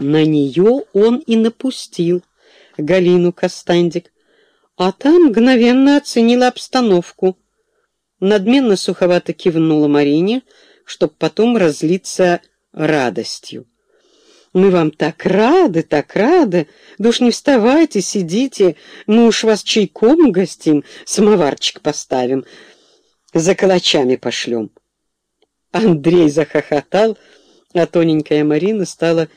На нее он и напустил Галину Костандик, а там мгновенно оценила обстановку. Надменно суховато кивнула Марине, чтоб потом разлиться радостью. Мы вам так рады, так рады. Да уж не вставайте, сидите. Мы уж вас чайком угостим, самоварчик поставим, за калачами пошлем. Андрей захохотал, а тоненькая Марина стала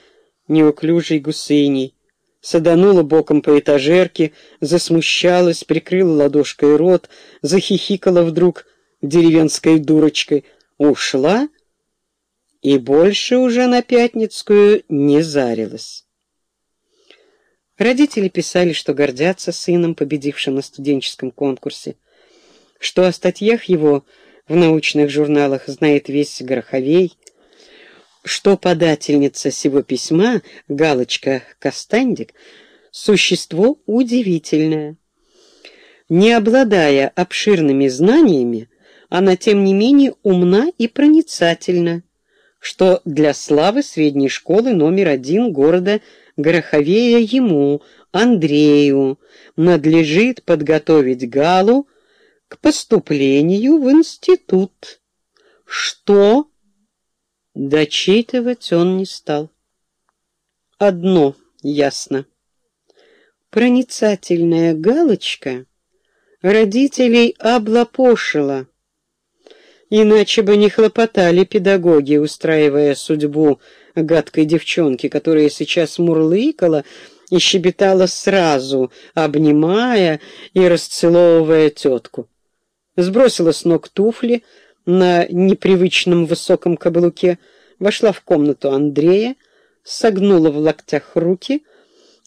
неуклюжей гусыней. Саданула боком по этажерке, засмущалась, прикрыла ладошкой рот, захихикала вдруг деревенской дурочкой, ушла и больше уже на Пятницкую не зарилась. Родители писали, что гордятся сыном, победившим на студенческом конкурсе, что о статьях его в научных журналах знает весь Гороховей, что подательница сего письма, галочка Костандик, существо удивительное. Не обладая обширными знаниями, она, тем не менее, умна и проницательна что для славы средней школы номер один города Гороховея ему, Андрею, надлежит подготовить Галу к поступлению в институт. Что? Дочитывать он не стал. Одно ясно. Проницательная галочка родителей облапошила. Иначе бы не хлопотали педагоги, устраивая судьбу гадкой девчонки, которая сейчас мурлыкала и щебетала сразу, обнимая и расцеловывая тетку. Сбросила с ног туфли на непривычном высоком каблуке, вошла в комнату Андрея, согнула в локтях руки,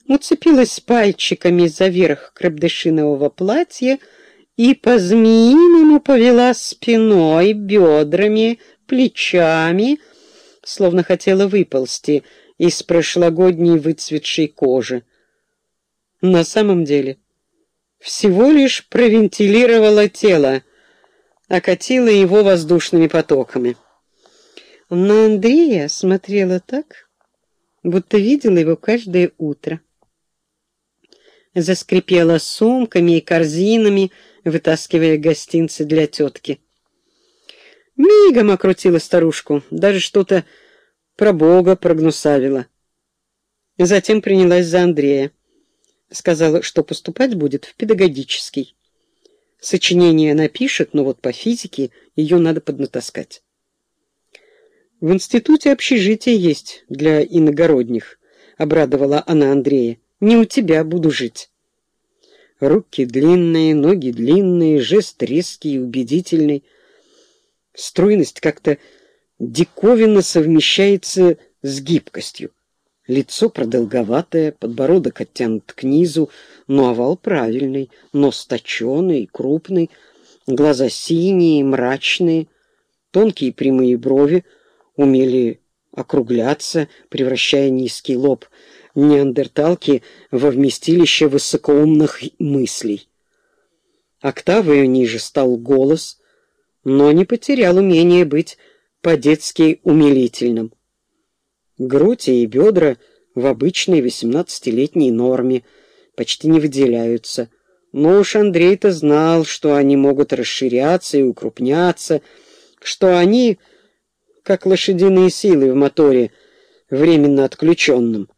уцепилась пальчиками за верх крабдышинового платья и по-змеиному повела спиной, бедрами, плечами, словно хотела выползти из прошлогодней выцветшей кожи. На самом деле всего лишь провентилировала тело, окатила его воздушными потоками. На Андрея смотрела так, будто видела его каждое утро. Заскрипела сумками и корзинами, вытаскивая гостинцы для тетки. Мигом окрутила старушку, даже что-то про Бога прогнусавила. Затем принялась за Андрея. Сказала, что поступать будет в педагогический. Сочинение напишет, но вот по физике ее надо поднатаскать. В институте общежитие есть для иногородних, обрадовала она Андрея. Не у тебя буду жить. Руки длинные, ноги длинные, жест резкий и убедительный. Стройность как-то диковинно совмещается с гибкостью. Лицо продолговатое, подбородок оттянут к низу, но овал правильный, нос точеный, крупный, глаза синие, мрачные, тонкие прямые брови умели округляться, превращая низкий лоб неандерталки во вместилище высокоумных мыслей. Октавою ниже стал голос, но не потерял умение быть по-детски умилительным. Грудь и бедра в обычной восемнадцатилетней норме почти не выделяются, но уж Андрей-то знал, что они могут расширяться и укрупняться, что они, как лошадиные силы в моторе, временно отключенном.